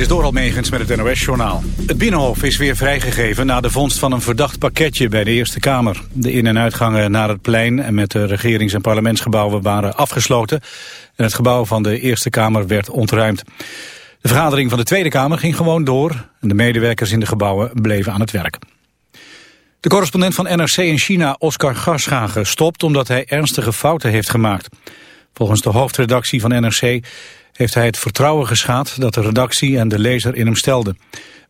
Dit is Doral Megens met het NOS-journaal. Het Binnenhof is weer vrijgegeven na de vondst van een verdacht pakketje bij de Eerste Kamer. De in- en uitgangen naar het plein en met de regerings- en parlementsgebouwen waren afgesloten. En het gebouw van de Eerste Kamer werd ontruimd. De vergadering van de Tweede Kamer ging gewoon door. En de medewerkers in de gebouwen bleven aan het werk. De correspondent van NRC in China, Oscar Garschagen, stopt omdat hij ernstige fouten heeft gemaakt. Volgens de hoofdredactie van NRC heeft hij het vertrouwen geschaad dat de redactie en de lezer in hem stelden.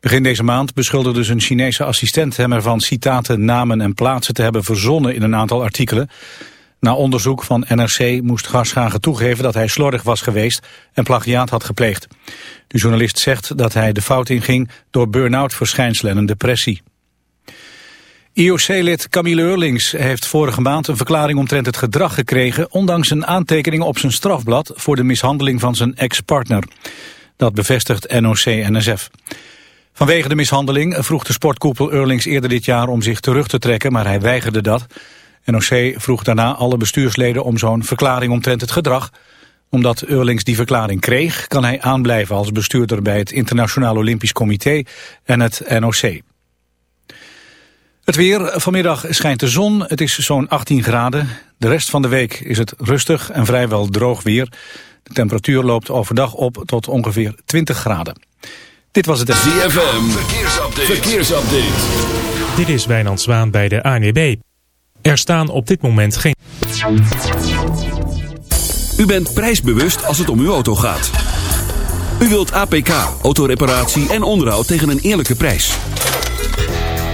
Begin deze maand beschuldigde zijn Chinese assistent hem ervan citaten, namen en plaatsen te hebben verzonnen in een aantal artikelen. Na onderzoek van NRC moest Garschagen toegeven dat hij slordig was geweest en plagiaat had gepleegd. De journalist zegt dat hij de fout inging door burn-out verschijnselen en depressie. IOC-lid Camille Eurlings heeft vorige maand een verklaring omtrent het gedrag gekregen... ondanks een aantekening op zijn strafblad voor de mishandeling van zijn ex-partner. Dat bevestigt NOC-NSF. Vanwege de mishandeling vroeg de sportkoepel Eurlings eerder dit jaar om zich terug te trekken, maar hij weigerde dat. NOC vroeg daarna alle bestuursleden om zo'n verklaring omtrent het gedrag. Omdat Eurlings die verklaring kreeg, kan hij aanblijven als bestuurder bij het Internationaal Olympisch Comité en het NOC. Het weer. Vanmiddag schijnt de zon. Het is zo'n 18 graden. De rest van de week is het rustig en vrijwel droog weer. De temperatuur loopt overdag op tot ongeveer 20 graden. Dit was het... ZFM. Verkeersupdate. Verkeersupdate. Dit is Wijnand Zwaan bij de ANWB. Er staan op dit moment geen... U bent prijsbewust als het om uw auto gaat. U wilt APK, autoreparatie en onderhoud tegen een eerlijke prijs.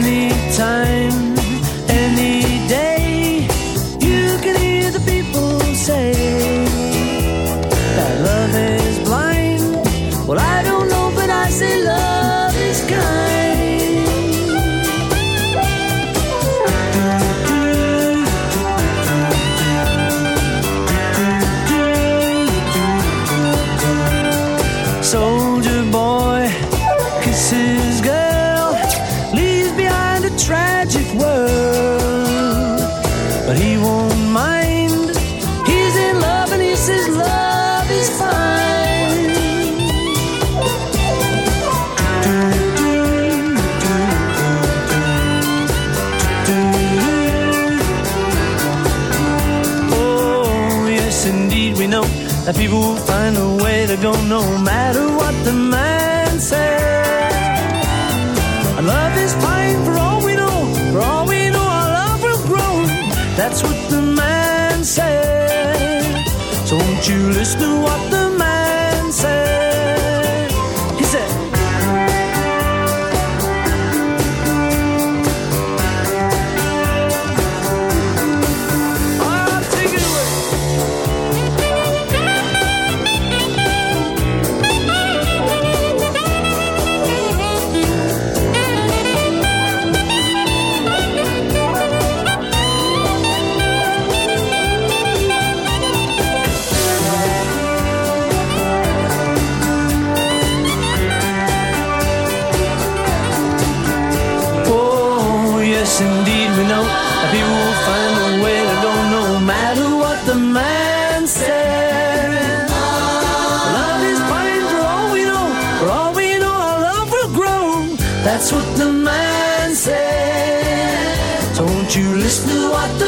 many no matter Won't you listen to what the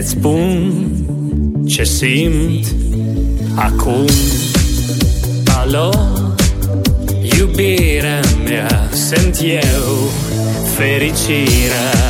să-ți spun ce simt acum. Alo, iubirea mea, sunt eu fericirea.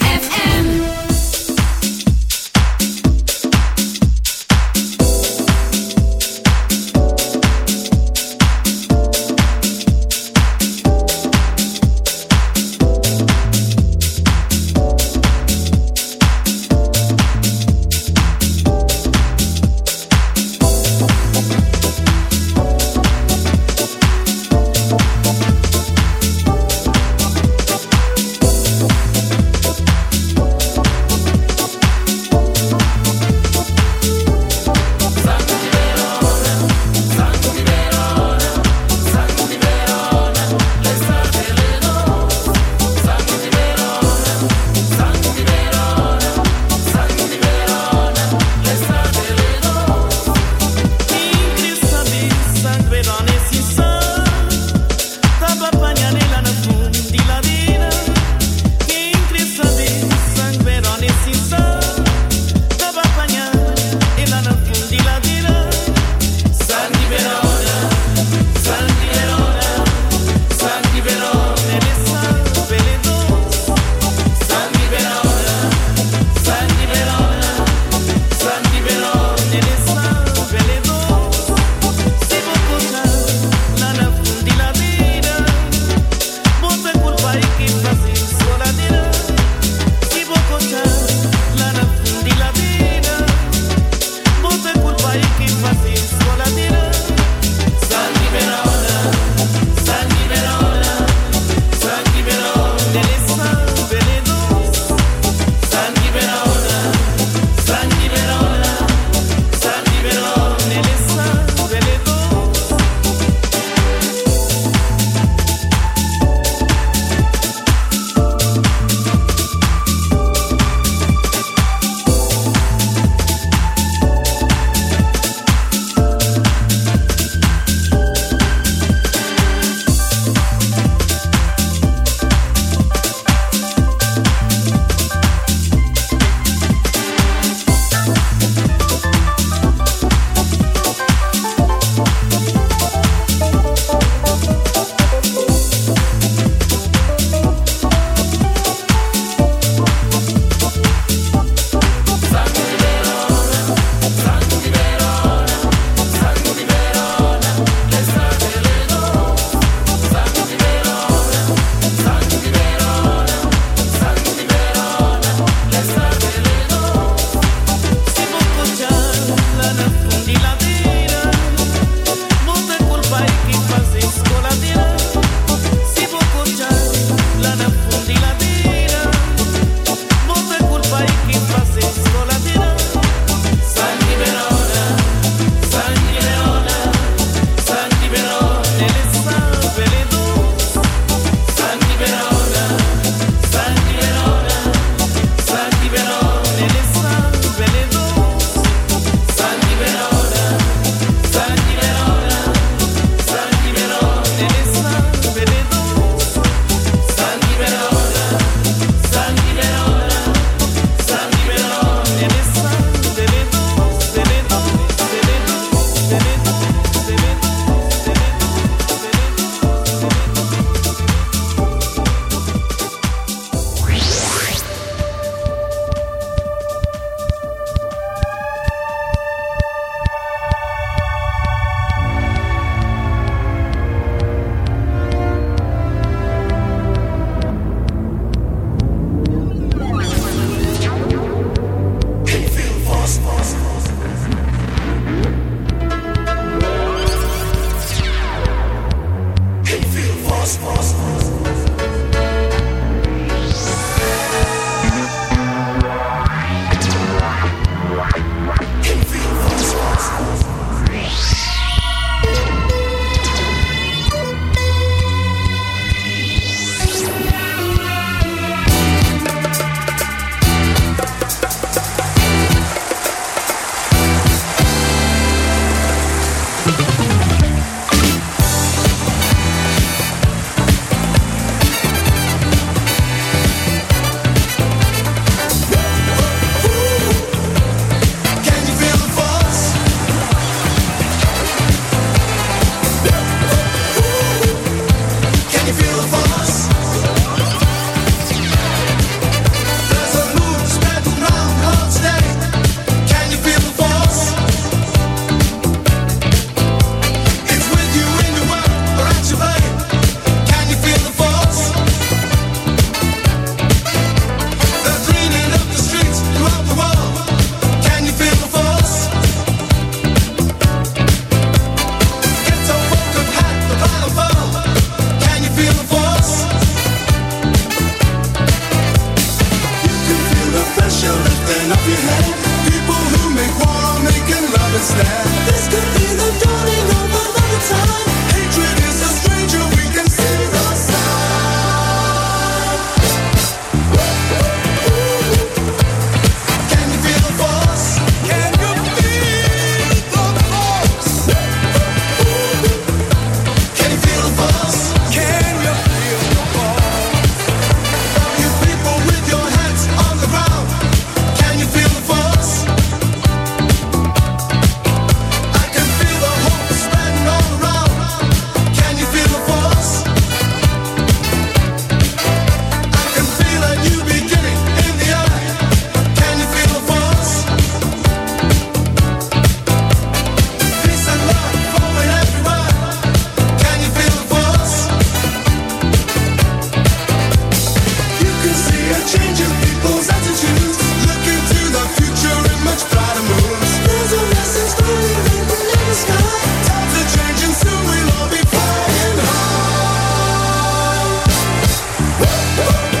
Woo!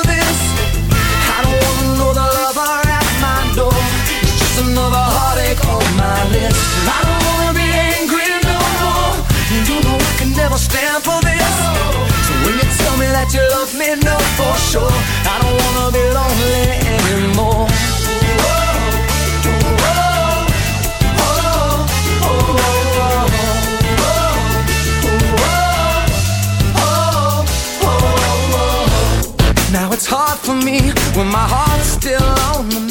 when you tell me that you love me no for sure. I don't wanna be lonely anymore. Now it's hard for me when my heart's still on the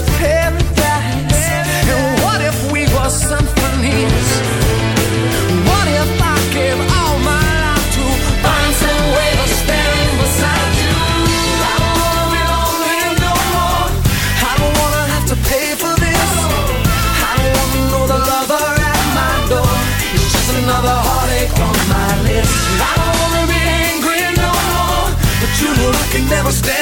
paradise? And what if we were symphonies? What if I gave all my life to find some way beside you? I don't wanna be lonely no more. I don't wanna have to pay for this. I don't wanna know the lover at my door. It's just another heartache on my list. I don't wanna be angry no more, but you know I can never stand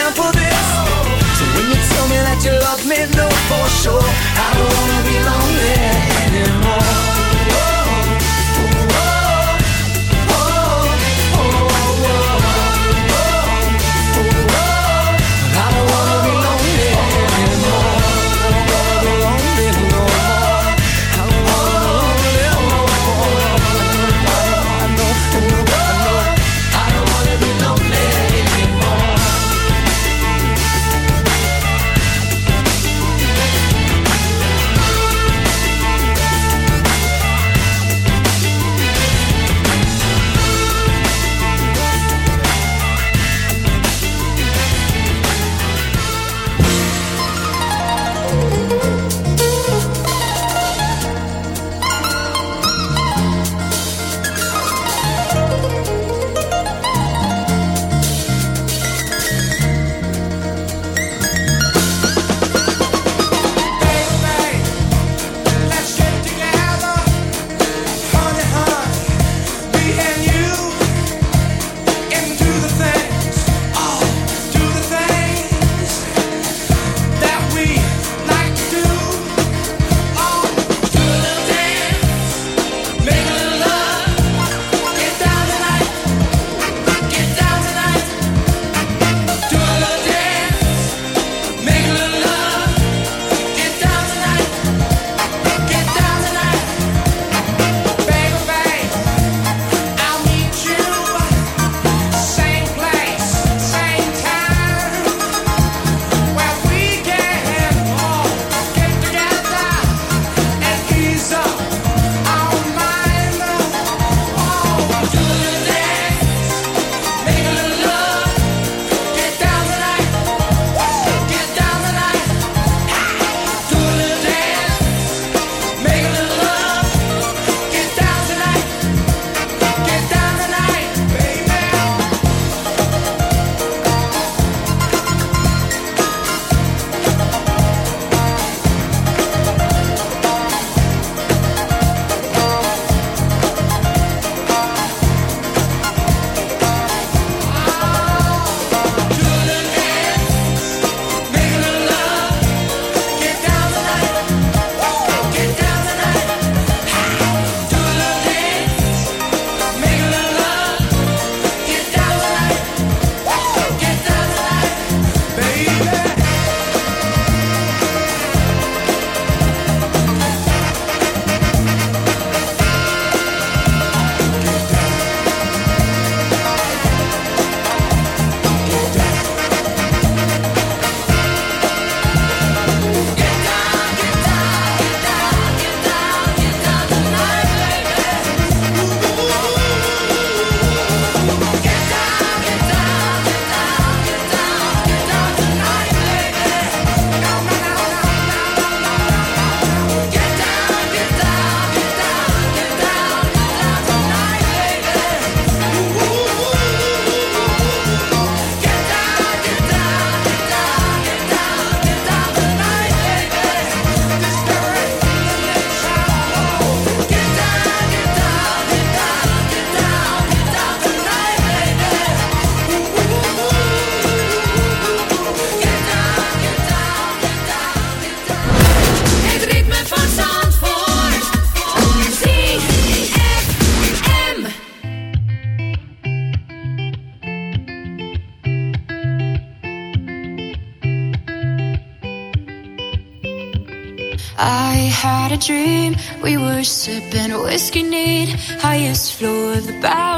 this floor, the back.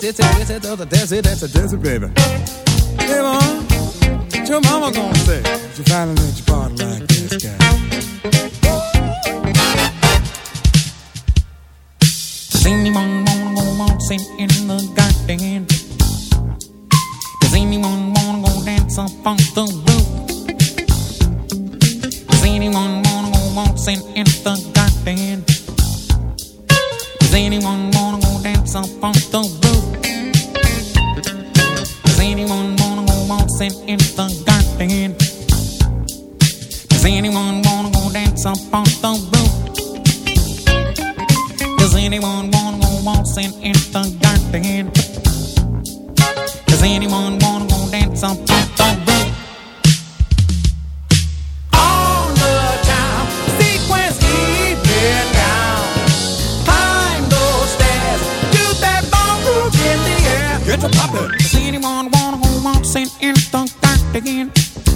dizzy, dance it, dizzy, dizzy, dance it, baby.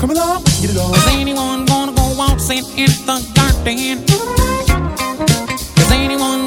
Come along, get it on. Is anyone gonna go waltzing in the garden? Is anyone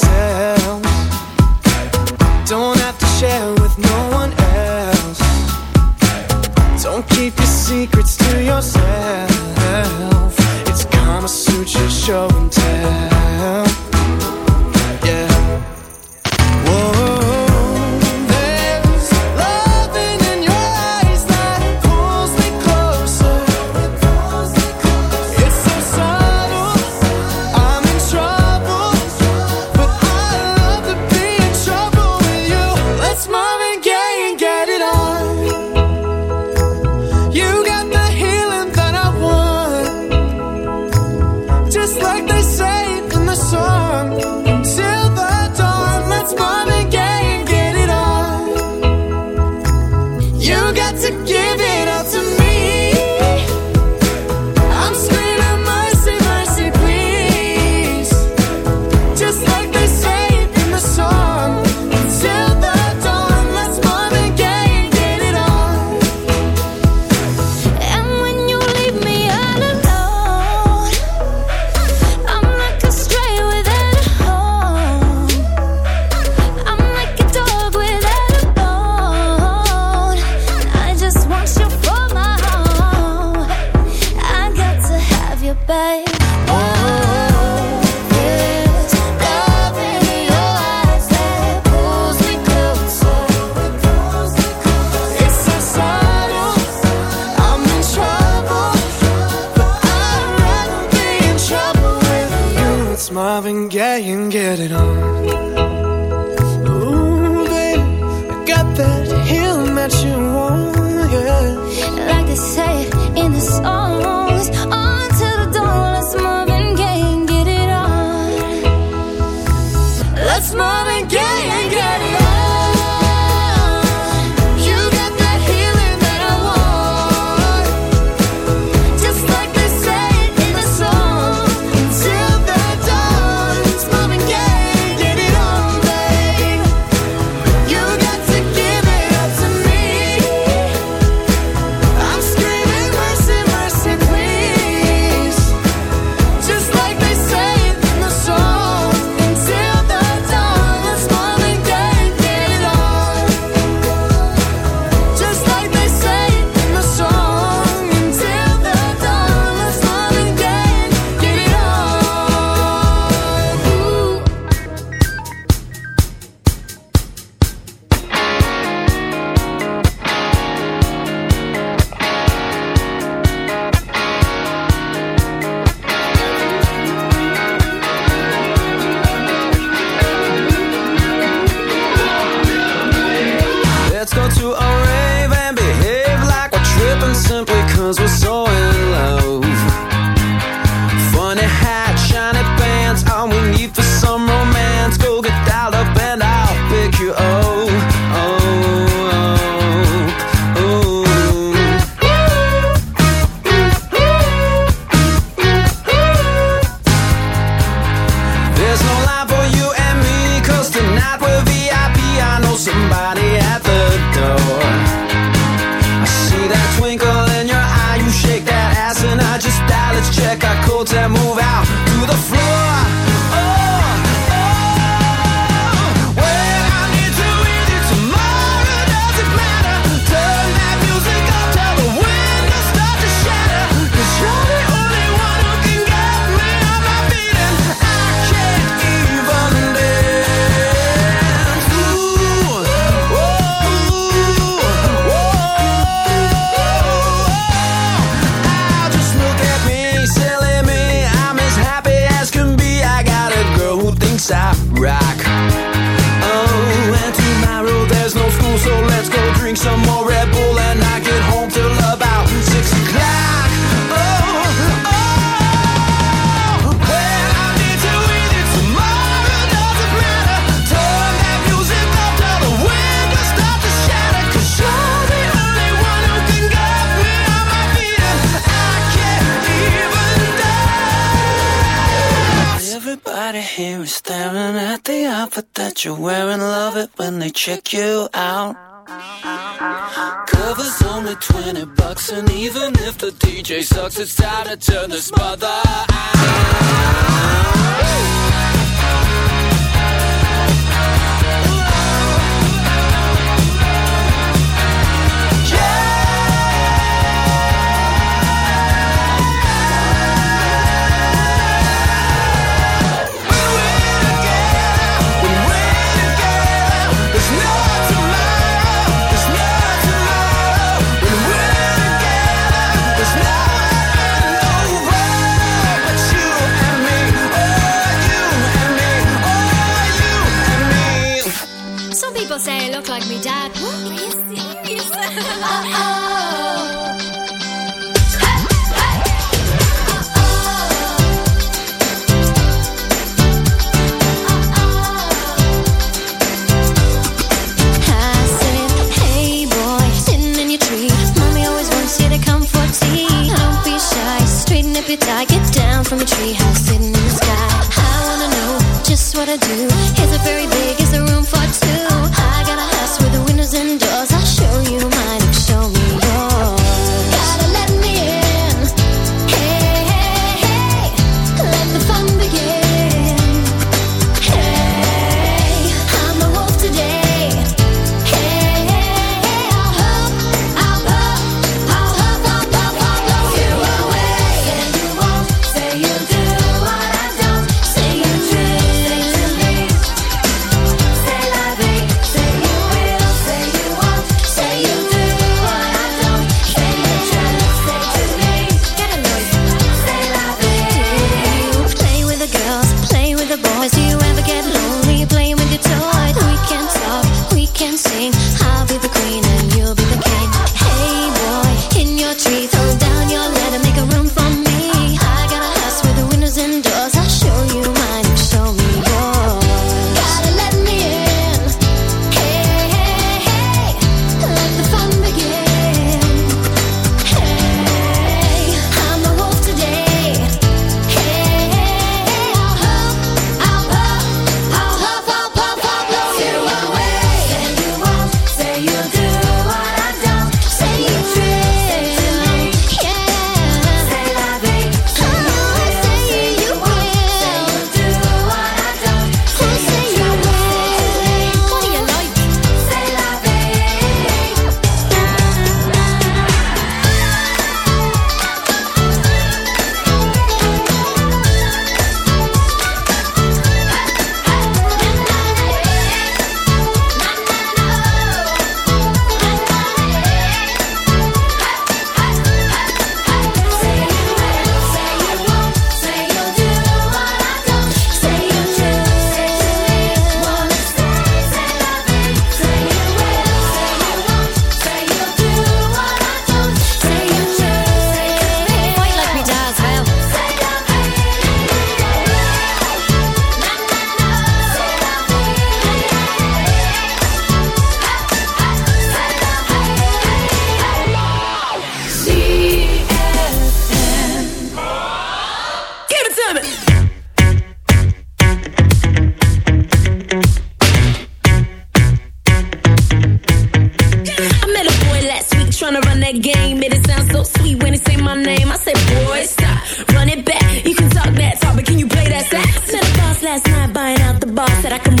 last night buying out the bar. Said I can